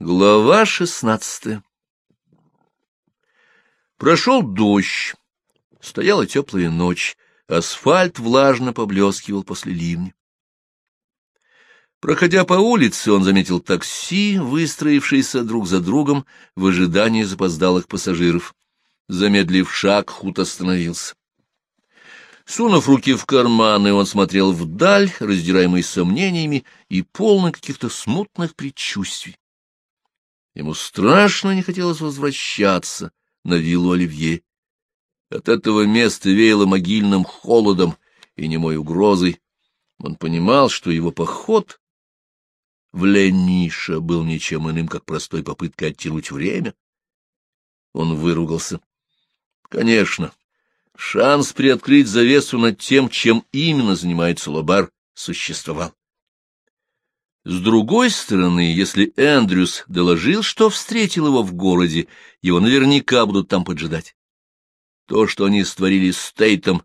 Глава шестнадцатая Прошел дождь. Стояла теплая ночь. Асфальт влажно поблескивал после ливня. Проходя по улице, он заметил такси, выстроившееся друг за другом в ожидании запоздалых пассажиров. Замедлив шаг, Хут остановился. Сунув руки в карманы, он смотрел вдаль, раздираемый сомнениями и полный каких-то смутных предчувствий. Ему страшно не хотелось возвращаться на виллу Оливье. От этого места веяло могильным холодом и немой угрозой. Он понимал, что его поход в Лениша был ничем иным, как простой попыткой оттянуть время. Он выругался. Конечно, шанс приоткрыть завесу над тем, чем именно занимается Лобар, существовал. С другой стороны, если Эндрюс доложил, что встретил его в городе, его наверняка будут там поджидать. То, что они створили с Тейтом,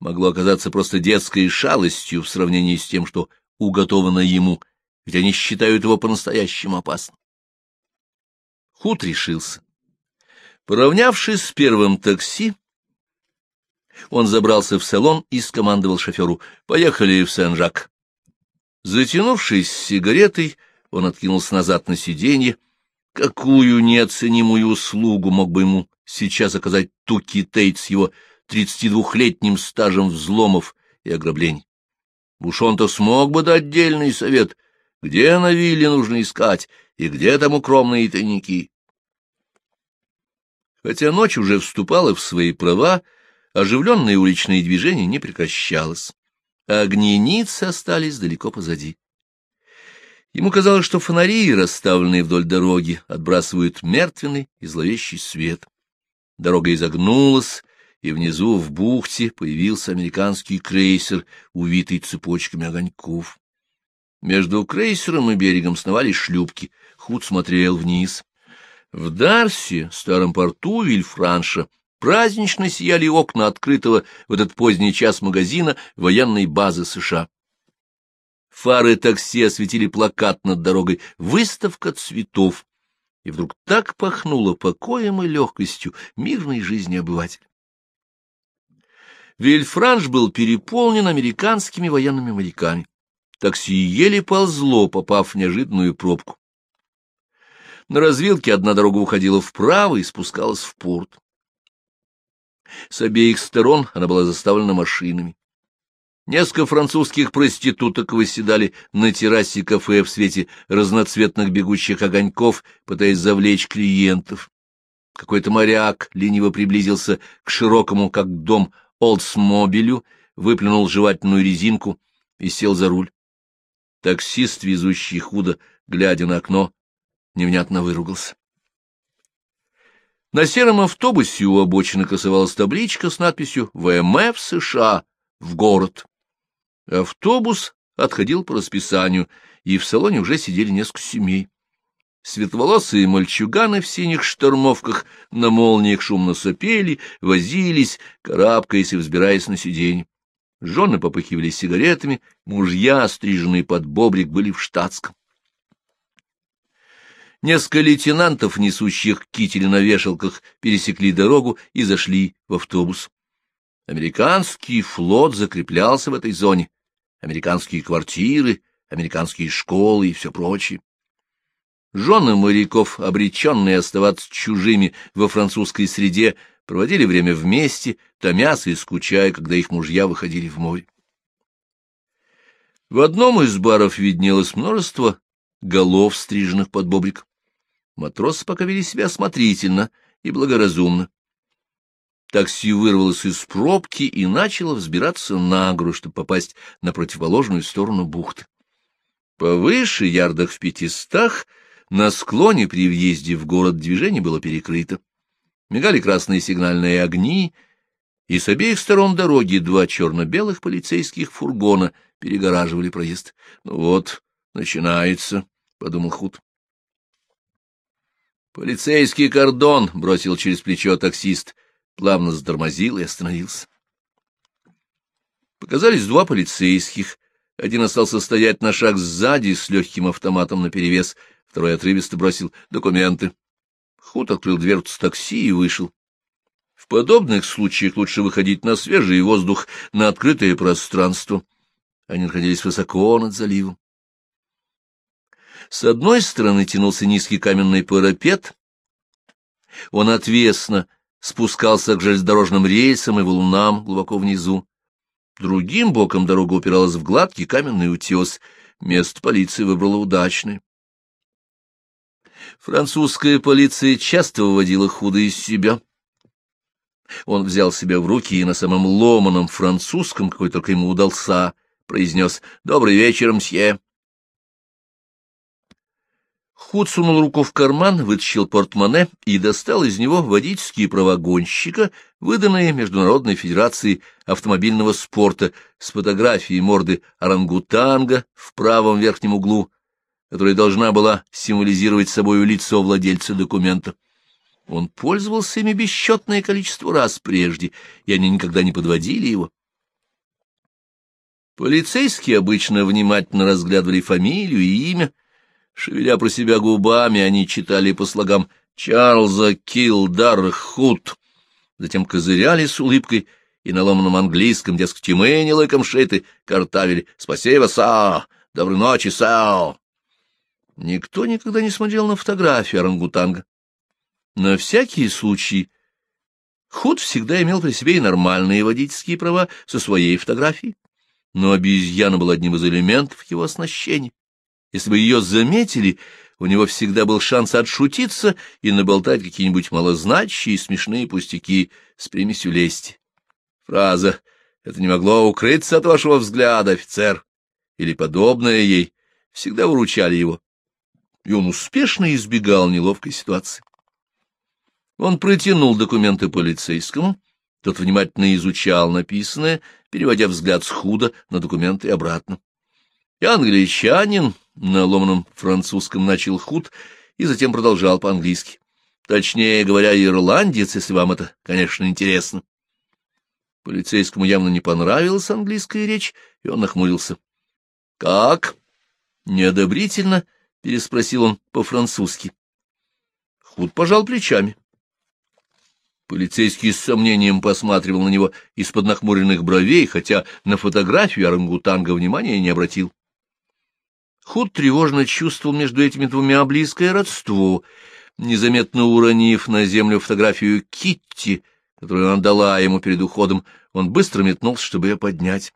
могло оказаться просто детской шалостью в сравнении с тем, что уготовано ему, ведь они считают его по-настоящему опасным. Худ решился. Поравнявшись с первым такси, он забрался в салон и скомандовал шоферу «Поехали в Сен-Жак». Затянувшись сигаретой, он откинулся назад на сиденье. Какую неоценимую услугу мог бы ему сейчас оказать Туки Тейт с его тридцатидвухлетним стажем взломов и ограблений? Уж он-то смог бы дать отдельный совет, где на вилле нужно искать и где там укромные тайники. Хотя ночь уже вступала в свои права, оживленное уличное движение не прекращалось а огни Ниц остались далеко позади. Ему казалось, что фонари, расставленные вдоль дороги, отбрасывают мертвенный и зловещий свет. Дорога изогнулась, и внизу в бухте появился американский крейсер, увитый цепочками огоньков. Между крейсером и берегом сновали шлюпки. Худ смотрел вниз. В Дарсе, старом порту Вильфранша, Празднично сияли окна открытого в этот поздний час магазина военной базы США. Фары такси осветили плакат над дорогой «Выставка цветов». И вдруг так пахнуло покоем и легкостью мирной жизни обывателя. Вильфранш был переполнен американскими военными моряками. Такси еле ползло, попав в неожиданную пробку. На развилке одна дорога уходила вправо и спускалась в порт. С обеих сторон она была заставлена машинами. Несколько французских проституток выседали на террасе кафе в свете разноцветных бегущих огоньков, пытаясь завлечь клиентов. Какой-то моряк лениво приблизился к широкому, как дом, Олдсмобилю, выплюнул жевательную резинку и сел за руль. Таксист, везущий худо, глядя на окно, невнятно выругался. На сером автобусе у обочины красовалась табличка с надписью «ВМФ США в город». Автобус отходил по расписанию, и в салоне уже сидели несколько семей. Светловолосые мальчуганы в синих штормовках на молниях шумно сопели, возились, карабкаясь и взбираясь на сиденье. Жены попыхивали сигаретами, мужья, стриженные под бобрик, были в штатском. Несколько лейтенантов, несущих кители на вешалках, пересекли дорогу и зашли в автобус. Американский флот закреплялся в этой зоне. Американские квартиры, американские школы и все прочее. Жены моряков, обреченные оставаться чужими во французской среде, проводили время вместе, томясь и скучая, когда их мужья выходили в море. В одном из баров виднелось множество голов, стриженных под бобрик. Матросы пока вели себя осмотрительно и благоразумно. Такси вырвалось из пробки и начало взбираться на гору, чтобы попасть на противоположную сторону бухты. Повыше, ярдах в пятистах, на склоне при въезде в город движение было перекрыто. Мигали красные сигнальные огни, и с обеих сторон дороги два черно-белых полицейских фургона перегораживали проезд. — Ну вот, начинается, — подумал Худ. «Полицейский кордон!» — бросил через плечо таксист, плавно затормозил и остановился. Показались два полицейских. Один остался стоять на шаг сзади с легким автоматом наперевес, второй отрывисто бросил документы. Худ открыл дверцу такси и вышел. В подобных случаях лучше выходить на свежий воздух, на открытое пространство. Они находились высоко над заливом. С одной стороны тянулся низкий каменный парапет. Он отвесно спускался к железнодорожным рельсам и валунам глубоко внизу. Другим боком дорога упиралась в гладкий каменный утес. Место полиции выбрала удачное. Французская полиция часто выводила худо из себя. Он взял себя в руки и на самом ломаном французском, какой только ему удался, произнес «Добрый вечер, мсье». Худ сунул руку в карман, вытащил портмоне и достал из него водительские права гонщика, выданные Международной Федерацией автомобильного спорта с фотографией морды орангутанга в правом верхнем углу, которая должна была символизировать собою лицо владельца документа. Он пользовался ими бесчетное количество раз прежде, и они никогда не подводили его. Полицейские обычно внимательно разглядывали фамилию и имя, Шевеля про себя губами, они читали по слогам «Чарльза Килдархут», затем козыряли с улыбкой и на ломаном английском, дескать, мы не лыком шиты, картавили «Спасибо, са! Доброй ночи, са!» Никто никогда не смотрел на фотографию орангутанга. На всякий случай Худ всегда имел при себе и нормальные водительские права со своей фотографией, но обезьяна была одним из элементов его оснащения. Если бы ее заметили, у него всегда был шанс отшутиться и наболтать какие-нибудь малозначащие и смешные пустяки с примесью лести. Фраза «Это не могло укрыться от вашего взгляда, офицер» или подобное ей всегда выручали его, и он успешно избегал неловкой ситуации. Он протянул документы полицейскому, тот внимательно изучал написанное, переводя взгляд с худо на документы обратно. И англичанин на ломаном французском начал худ и затем продолжал по-английски. Точнее говоря, ирландец, если вам это, конечно, интересно. Полицейскому явно не понравилась английская речь, и он нахмурился. — Как? — неодобрительно переспросил он по-французски. Худ пожал плечами. Полицейский с сомнением посматривал на него из-под нахмуренных бровей, хотя на фотографию орангутанга внимания не обратил. Худ тревожно чувствовал между этими двумя близкое родство, незаметно уронив на землю фотографию Китти, которую она дала ему перед уходом, он быстро метнулся, чтобы ее поднять.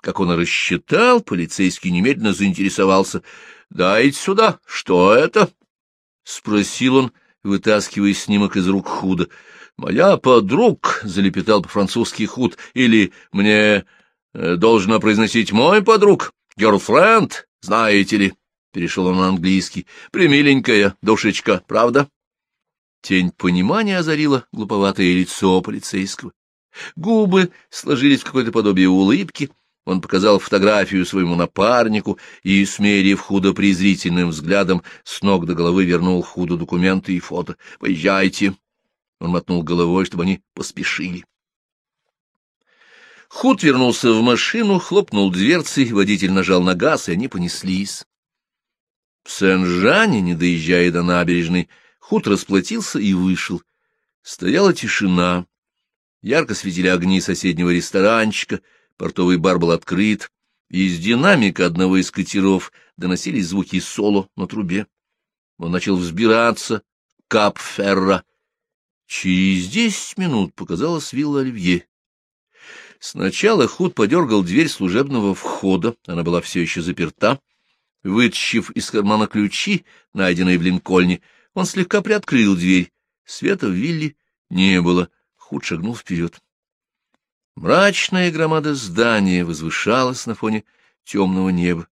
Как он рассчитал, полицейский немедленно заинтересовался. — Дайте сюда, что это? — спросил он, вытаскивая снимок из рук Худа. — Моя подруг, — залепетал по-французски Худ, — или мне э, должно произносить мой подруг? Girlfriend, знаете ли, — перешел он на английский, — примиленькая душечка, правда? Тень понимания озарила глуповатое лицо полицейского. Губы сложились в какое-то подобие улыбки. Он показал фотографию своему напарнику и, смерив худо презрительным взглядом, с ног до головы вернул худо документы и фото. «Поезжайте!» Он мотнул головой, чтобы они поспешили. Худ вернулся в машину, хлопнул дверцей, водитель нажал на газ, и они понеслись. В Сен-Жане, не доезжая до набережной, Худ расплатился и вышел. Стояла тишина. Ярко светили огни соседнего ресторанчика, портовый бар был открыт, из динамика одного из катеров доносились звуки соло на трубе. Он начал взбираться, кап-ферра. Через десять минут показалась вилла Оливье. Сначала Худ подергал дверь служебного входа, она была все еще заперта. Вытащив из кармана ключи, найденные в Линкольне, он слегка приоткрыл дверь. Света в вилле не было. Худ шагнул вперед. Мрачная громада здания возвышалась на фоне темного неба.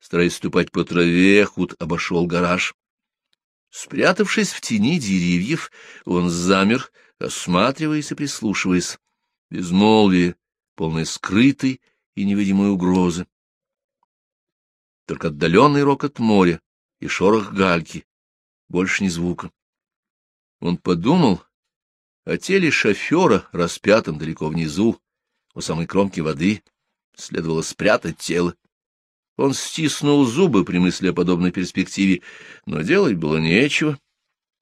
Стараясь ступать по траве, Худ обошел гараж. Спрятавшись в тени деревьев, он замер, осматриваясь и прислушиваясь безмолвие, полное скрытой и невидимой угрозы. Только отдаленный рокот моря и шорох гальки, больше ни звука. Он подумал о теле шофера, распятом далеко внизу, у самой кромки воды, Следовало спрятать тело. Он стиснул зубы при мысли о подобной перспективе, но делать было нечего.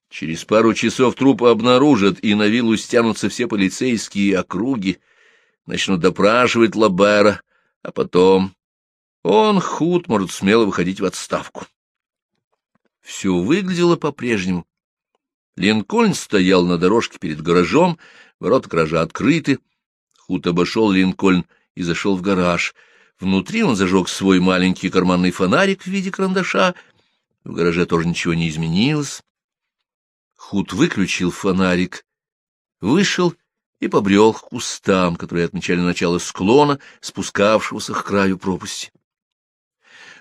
Через пару часов трупы обнаружат, и на виллу стянутся все полицейские округи, начнут допрашивать Лабера, а потом он, худ, может смело выходить в отставку. Все выглядело по-прежнему. Линкольн стоял на дорожке перед гаражом, ворота гаража открыты. Худ обошел Линкольн и зашел в гараж. Внутри он зажег свой маленький карманный фонарик в виде карандаша. В гараже тоже ничего не изменилось. Худ выключил фонарик, вышел и побрел к кустам, которые отмечали начало склона, спускавшегося к краю пропасти.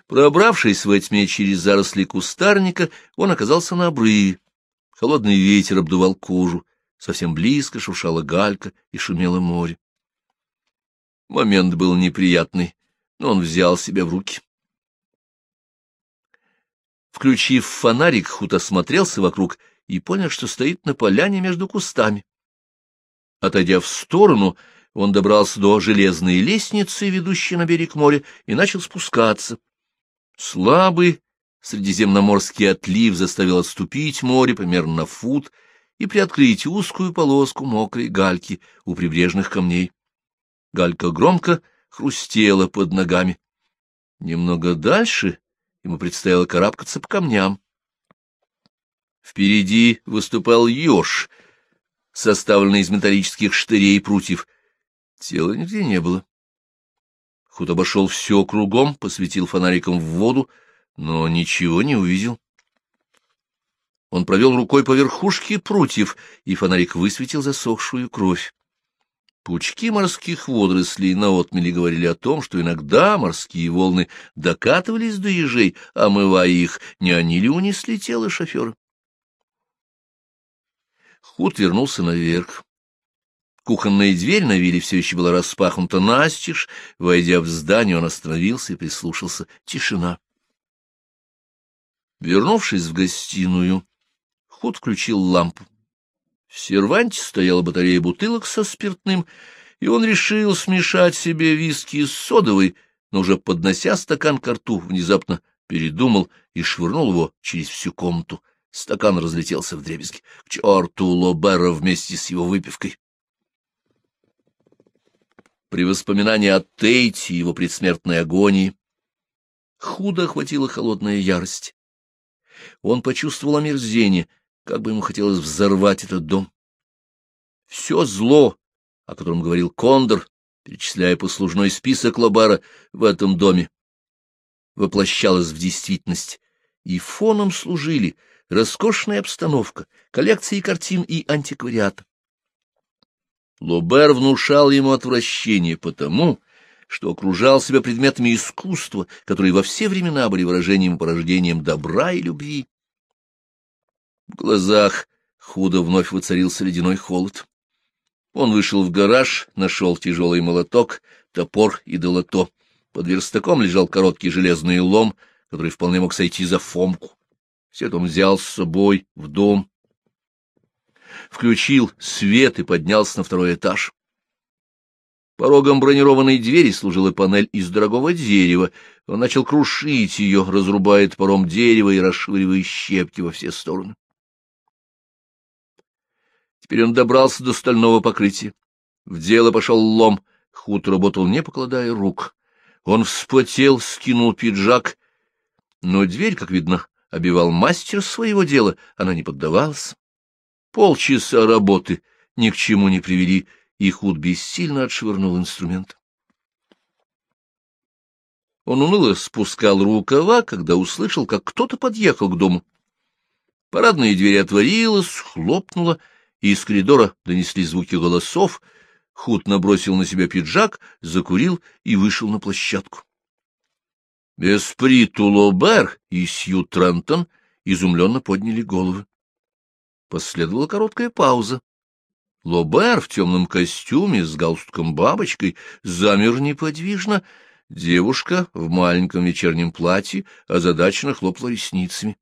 Пробравшись во тьме через заросли кустарника, он оказался на обрыве. Холодный ветер обдувал кожу, совсем близко шуршала галька и шумело море. Момент был неприятный, но он взял себя в руки. Включив фонарик, Худ осмотрелся вокруг и понял, что стоит на поляне между кустами. Отойдя в сторону, он добрался до железной лестницы, ведущей на берег моря, и начал спускаться. Слабый средиземноморский отлив заставил отступить море примерно на фут и приоткрыть узкую полоску мокрой гальки у прибрежных камней. Галька громко хрустела под ногами. Немного дальше ему предстояло карабкаться по камням. Впереди выступал еж, составленный из металлических штырей и прутьев. Тела нигде не было. Худ обошел все кругом, посветил фонариком в воду, но ничего не увидел. Он провел рукой по верхушке прутьев, и фонарик высветил засохшую кровь. Пучки морских водорослей на отмели говорили о том, что иногда морские волны докатывались до ежей, омывая их, не они ли унесли тело шофера. Худ вернулся наверх. Кухонная дверь на вилле все еще была распахнута настежь. Войдя в здание, он остановился и прислушался. Тишина. Вернувшись в гостиную, Худ включил лампу. В серванте стояла батарея бутылок со спиртным, и он решил смешать себе виски с содовой, но уже поднося стакан к рту, внезапно передумал и швырнул его через всю комнату. Стакан разлетелся в дребезги. К черту Лобера вместе с его выпивкой. При воспоминании о Тейте и его предсмертной агонии худо охватила холодная ярость. Он почувствовал омерзение, как бы ему хотелось взорвать этот дом. Все зло, о котором говорил Кондор, перечисляя послужной список Лобара в этом доме, воплощалось в действительность, и фоном служили — роскошная обстановка, коллекции картин и антиквариата. Лобер внушал ему отвращение потому, что окружал себя предметами искусства, которые во все времена были выражением и порождением добра и любви. В глазах худо вновь воцарился ледяной холод. Он вышел в гараж, нашел тяжелый молоток, топор и долото. Под верстаком лежал короткий железный лом, который вполне мог сойти за фомку. Все он взял с собой в дом, включил свет и поднялся на второй этаж. Порогом бронированной двери служила панель из дорогого дерева. Он начал крушить ее, разрубая топором дерево и расшвыривая щепки во все стороны. Теперь он добрался до стального покрытия. В дело пошел лом. Худ работал, не покладая рук. Он вспотел, скинул пиджак, но дверь, как видно, обивал мастер своего дела, она не поддавалась. Полчаса работы ни к чему не привели, и Худ бессильно отшвырнул инструмент. Он уныло спускал рукава, когда услышал, как кто-то подъехал к дому. Парадная дверь отворилась, хлопнула, и из коридора донесли звуки голосов. Худ набросил на себя пиджак, закурил и вышел на площадку. Эспри Тулобер и Сью Трентон изумленно подняли головы. Последовала короткая пауза. Лобер в темном костюме с галстуком-бабочкой замер неподвижно. Девушка в маленьком вечернем платье озадаченно хлопала ресницами.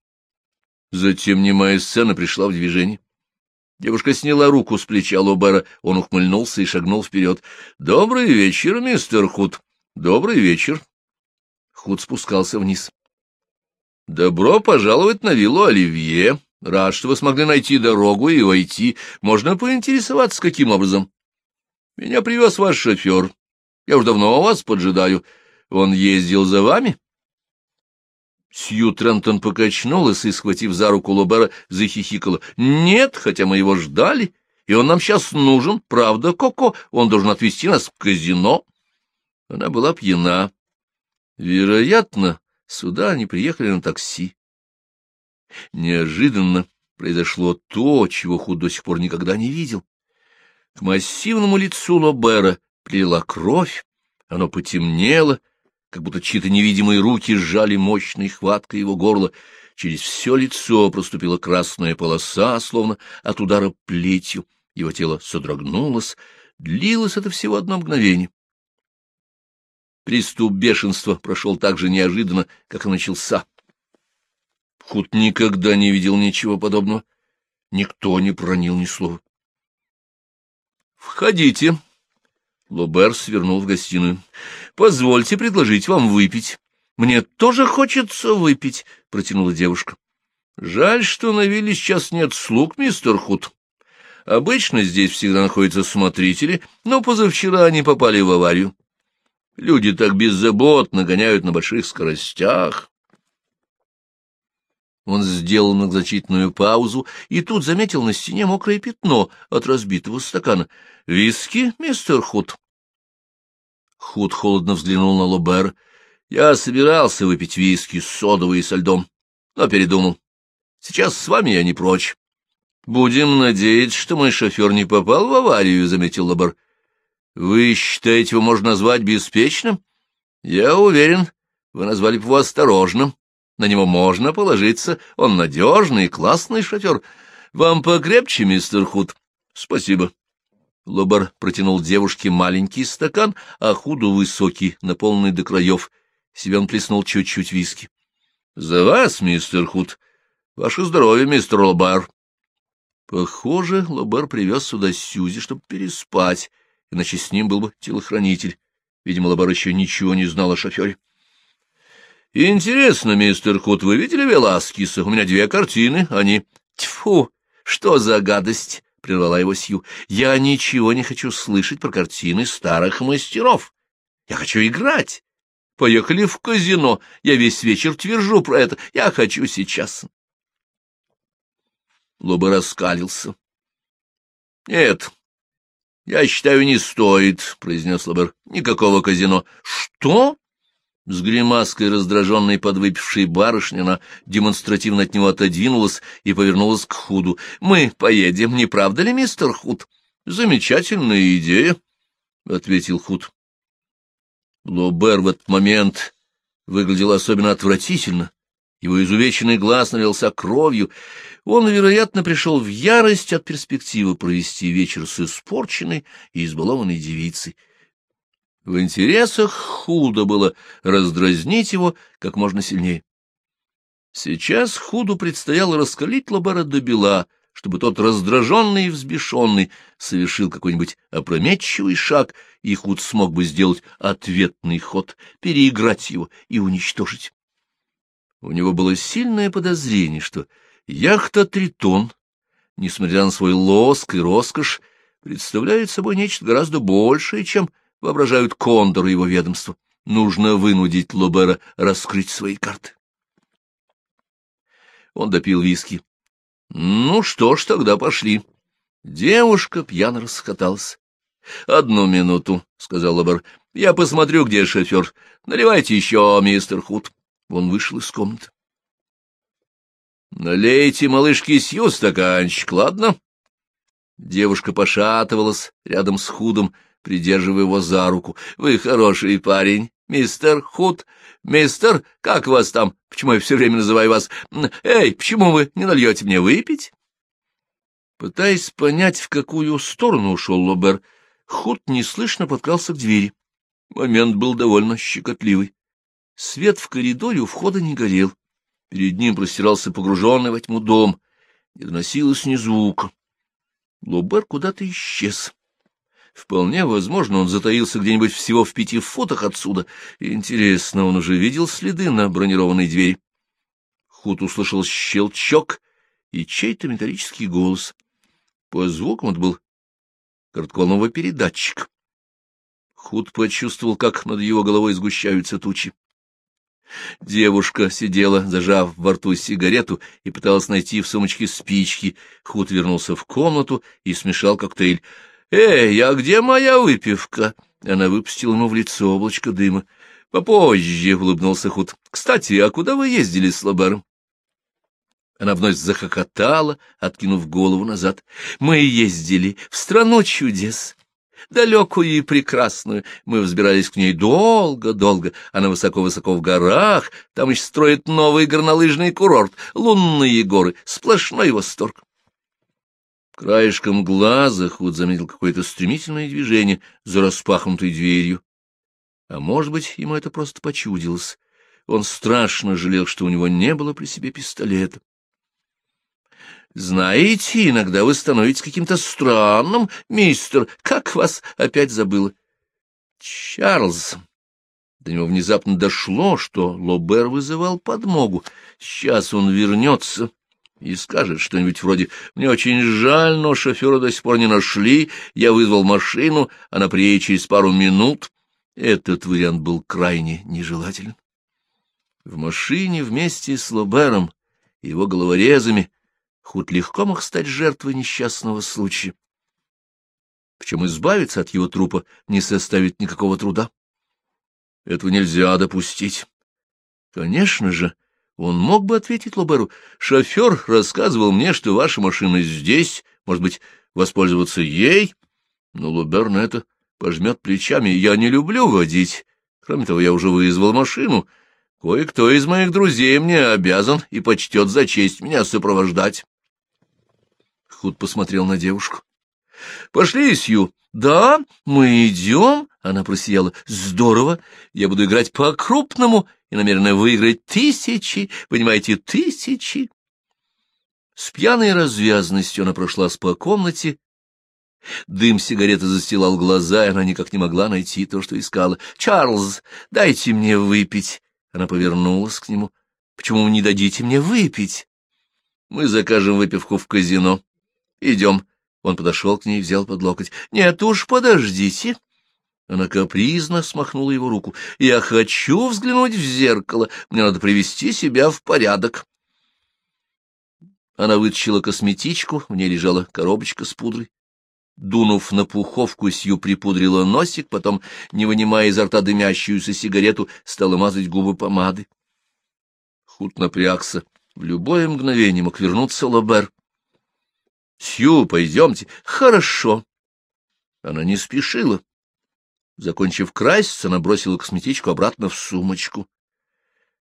Затем немая сцена пришла в движение. Девушка сняла руку с плеча Лобера, он ухмыльнулся и шагнул вперед. — Добрый вечер, мистер Худ. — Добрый вечер. Худ спускался вниз. — Добро пожаловать на виллу Оливье. Рад, что вы смогли найти дорогу и войти. Можно поинтересоваться, каким образом? — Меня привез ваш шофер. Я уж давно вас поджидаю. Он ездил за вами? Сью Трентон покачнулась и, схватив за руку Лобера, захихикала. — Нет, хотя мы его ждали, и он нам сейчас нужен, правда, Коко? Он должен отвезти нас в казино. Она была пьяна. Вероятно, сюда они приехали на такси. Неожиданно произошло то, чего Худ до сих пор никогда не видел. К массивному лицу Лобера прилила кровь, оно потемнело, как будто чьи-то невидимые руки сжали мощной хваткой его горло. Через все лицо проступила красная полоса, словно от удара плетью. Его тело содрогнулось. Длилось это всего одно мгновение. Приступ бешенства прошел так же неожиданно, как и начался. Худ никогда не видел ничего подобного. Никто не проронил ни слова. «Входите», Лобер свернул в гостиную. — Позвольте предложить вам выпить. — Мне тоже хочется выпить, — протянула девушка. — Жаль, что на вилле сейчас нет слуг, мистер Худ. Обычно здесь всегда находятся смотрители, но позавчера они попали в аварию. Люди так беззаботно гоняют на больших скоростях. Он сделал многозначительную паузу и тут заметил на стене мокрое пятно от разбитого стакана. — Виски, мистер Худ? Худ холодно взглянул на Лобер. Я собирался выпить виски с содовой и со льдом, но передумал. Сейчас с вами я не прочь. — Будем надеяться, что мой шофер не попал в аварию, — заметил Лобер. — Вы считаете, его можно назвать беспечным? — Я уверен, вы назвали бы его осторожным. На него можно положиться, он надежный и классный шофер. Вам покрепче, мистер Худ? — Спасибо. Лобар протянул девушке маленький стакан, а Худу высокий, наполненный до краев. Себе он плеснул чуть-чуть виски. — За вас, мистер Худ. Ваше здоровье, мистер Лобар. Похоже, Лобар привез сюда Сьюзи, чтобы переспать, иначе с ним был бы телохранитель. Видимо, Лобар еще ничего не знал о шофере. — Интересно, мистер Худ, вы видели Веласкиса? У меня две картины, они... Тьфу, что за гадость! — прервала его Сью. — Я ничего не хочу слышать про картины старых мастеров. Я хочу играть. Поехали в казино. Я весь вечер твержу про это. Я хочу сейчас. Лоба раскалился. — Нет, я считаю, не стоит, — произнес Лобер. — Никакого казино. — Что? С гримаской раздраженной подвыпившей барышни она демонстративно от него отодвинулась и повернулась к Худу. — Мы поедем, не правда ли, мистер Худ? — Замечательная идея, — ответил Худ. Лобер в этот момент выглядел особенно отвратительно. Его изувеченный глаз налился кровью. Он, вероятно, пришел в ярость от перспективы провести вечер с испорченной и избалованной девицей. В интересах Худу было раздразнить его как можно сильнее. Сейчас Худу предстояло раскалить Лобара до бела, чтобы тот раздраженный и взбешенный совершил какой-нибудь опрометчивый шаг, и Худ смог бы сделать ответный ход, переиграть его и уничтожить. У него было сильное подозрение, что яхта «Тритон», несмотря на свой лоск и роскошь, представляет собой нечто гораздо большее, чем воображают кондоры его ведомства. Нужно вынудить Лобера раскрыть свои карты. Он допил виски. — Ну что ж, тогда пошли. Девушка пьяно расхоталась. — Одну минуту, — сказал Лобер. — Я посмотрю, где шофер. Наливайте еще, мистер Худ. Он вышел из комнаты. — Налейте малышке Сью стаканчик, ладно? Девушка пошатывалась рядом с Худом, придерживая его за руку. — Вы хороший парень, мистер Худ. Мистер, как вас там? Почему я все время называю вас? Эй, почему вы не нальете мне выпить? Пытаясь понять, в какую сторону ушел Лобер, Худ неслышно подкрался к двери. Момент был довольно щекотливый. Свет в коридоре у входа не горел. Перед ним простирался погруженный во тьму дом. Не доносилось ни звука. Лобер куда-то исчез. Вполне возможно, он затаился где-нибудь всего в пяти футах отсюда. Интересно, он уже видел следы на бронированной двери. Худ услышал щелчок и чей-то металлический голос. По звукам это был коротколновый передатчик. Худ почувствовал, как над его головой сгущаются тучи. Девушка сидела, зажав во рту сигарету, и пыталась найти в сумочке спички. Худ вернулся в комнату и смешал коктейль. «Эй, а где моя выпивка?» Она выпустила ему в лицо облачко дыма. «Попозже», — улыбнулся Худ. «Кстати, а куда вы ездили с Лобаром?» Она вновь захохотала, откинув голову назад. «Мы ездили в страну чудес, далекую и прекрасную. Мы взбирались к ней долго-долго. Она высоко-высоко в горах. Там еще строят новый горнолыжный курорт. Лунные горы. Сплошной восторг. Краешком глаза Худ заметил какое-то стремительное движение за распахнутой дверью. А может быть, ему это просто почудилось. Он страшно жалел, что у него не было при себе пистолета. Знаете, иногда вы становитесь каким-то странным, мистер. Как вас опять забыла? Чарльз. До него внезапно дошло, что Лобер вызывал подмогу. Сейчас он вернется и скажет что-нибудь вроде «Мне очень жаль, но шофера до сих пор не нашли, я вызвал машину, она приедет через пару минут». Этот вариант был крайне нежелателен. В машине вместе с Лобером и его головорезами Худ легко мог стать жертвой несчастного случая. Причем избавиться от его трупа не составит никакого труда. Этого нельзя допустить. Конечно же, он мог бы ответить Лоберу. Шофер рассказывал мне, что ваша машина здесь, может быть, воспользоваться ей. Но Лобер на это пожмет плечами. Я не люблю водить. Кроме того, я уже вызвал машину. Кое-кто из моих друзей мне обязан и почтет за честь меня сопровождать. Худ посмотрел на девушку. — Пошли, Сью. — Да, мы идем. Она просияла. — Здорово. Я буду играть по-крупному и намерена выиграть тысячи, понимаете, тысячи. С пьяной развязностью она прошлась по комнате. Дым сигареты застилал глаза, и она никак не могла найти то, что искала. — Чарльз, дайте мне выпить. Она повернулась к нему. — Почему вы не дадите мне выпить? — Мы закажем выпивку в казино. Идем. Он подошел к ней и взял под локоть. Нет уж, подождите. Она капризно смахнула его руку. Я хочу взглянуть в зеркало. Мне надо привести себя в порядок. Она вытащила косметичку, в ней лежала коробочка с пудрой. Дунув на пуховку, Сью припудрила носик, потом, не вынимая изо рта дымящуюся сигарету, стала мазать губы помадой. Худ напрягся. В любое мгновение мог вернуться Лобер. Сью, пойдемте. Хорошо. Она не спешила. Закончив краситься, она бросила косметичку обратно в сумочку.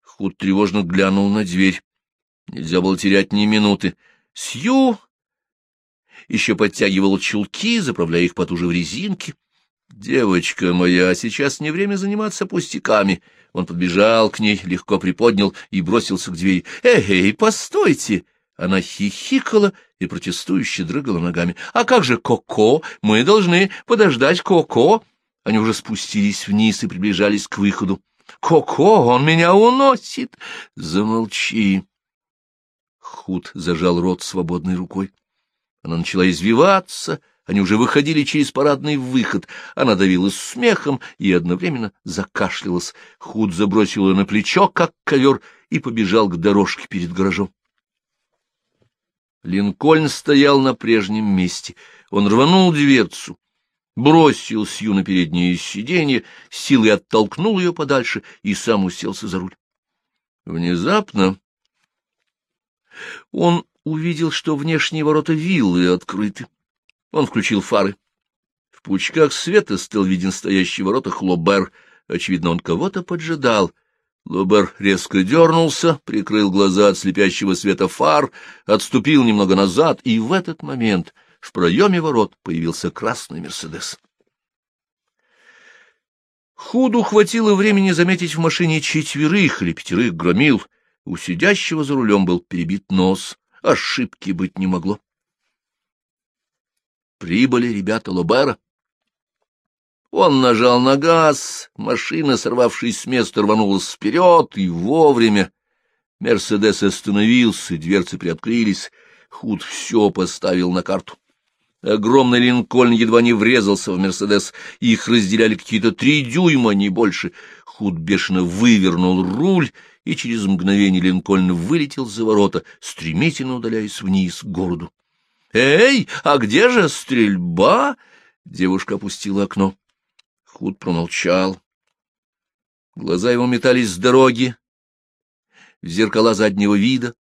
Худ тревожно глянул на дверь. Нельзя было терять ни минуты. Сью еще подтягивал чулки, заправляя их потуже в резинки. «Девочка моя, сейчас не время заниматься пустяками». Он подбежал к ней, легко приподнял и бросился к двери. «Эй, эй, постойте!» Она хихикала и протестующе дрыгала ногами. — А как же Коко? Мы должны подождать Коко. Они уже спустились вниз и приближались к выходу. — Коко, он меня уносит! — Замолчи! Худ зажал рот свободной рукой. Она начала извиваться, они уже выходили через парадный выход. Она давилась смехом и одновременно закашлялась. Худ забросил ее на плечо, как ковер, и побежал к дорожке перед гаражом. Линкольн стоял на прежнем месте. Он рванул дверцу, бросил Сью на переднее сиденье, силой оттолкнул ее подальше и сам уселся за руль. Внезапно он увидел, что внешние ворота виллы открыты. Он включил фары. В пучках света стал виден стоящий в воротах Лобер. Очевидно, он кого-то поджидал. Лобер резко дернулся, прикрыл глаза от слепящего света фар, отступил немного назад, и в этот момент в проеме ворот появился красный «Мерседес». Худу хватило времени заметить в машине четверых или пятерых громил. У сидящего за рулем был перебит нос. Ошибки быть не могло. Прибыли ребята Лобера. Он нажал на газ, машина, сорвавшись с места, рванулась вперед, и вовремя. Мерседес остановился, дверцы приоткрылись, Худ все поставил на карту. Огромный Линкольн едва не врезался в Мерседес, их разделяли какие-то три дюйма, не больше. Худ бешено вывернул руль, и через мгновение Линкольн вылетел за ворота, стремительно удаляясь вниз к городу. «Эй, а где же стрельба?» Девушка опустила окно. Худ промолчал. Глаза его метались с дороги, в зеркала заднего вида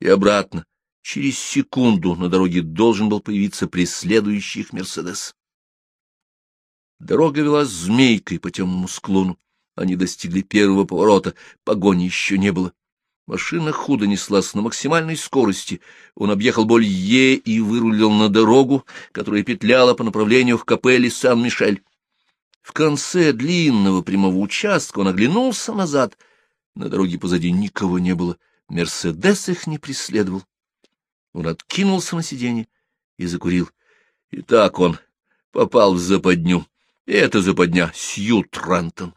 и обратно. Через секунду на дороге должен был появиться преследующий их «Мерседес». Дорога вела змейкой по темному склону. Они достигли первого поворота, погони еще не было. Машина худо неслась на максимальной скорости. Он объехал Болье и вырулил на дорогу, которая петляла по направлению к капелле Сан-Мишель. В конце длинного прямого участка он оглянулся назад. На дороге позади никого не было. Мерседес их не преследовал. Он откинулся на сиденье и закурил. И так он попал в западню. И это западня Сью Трантон.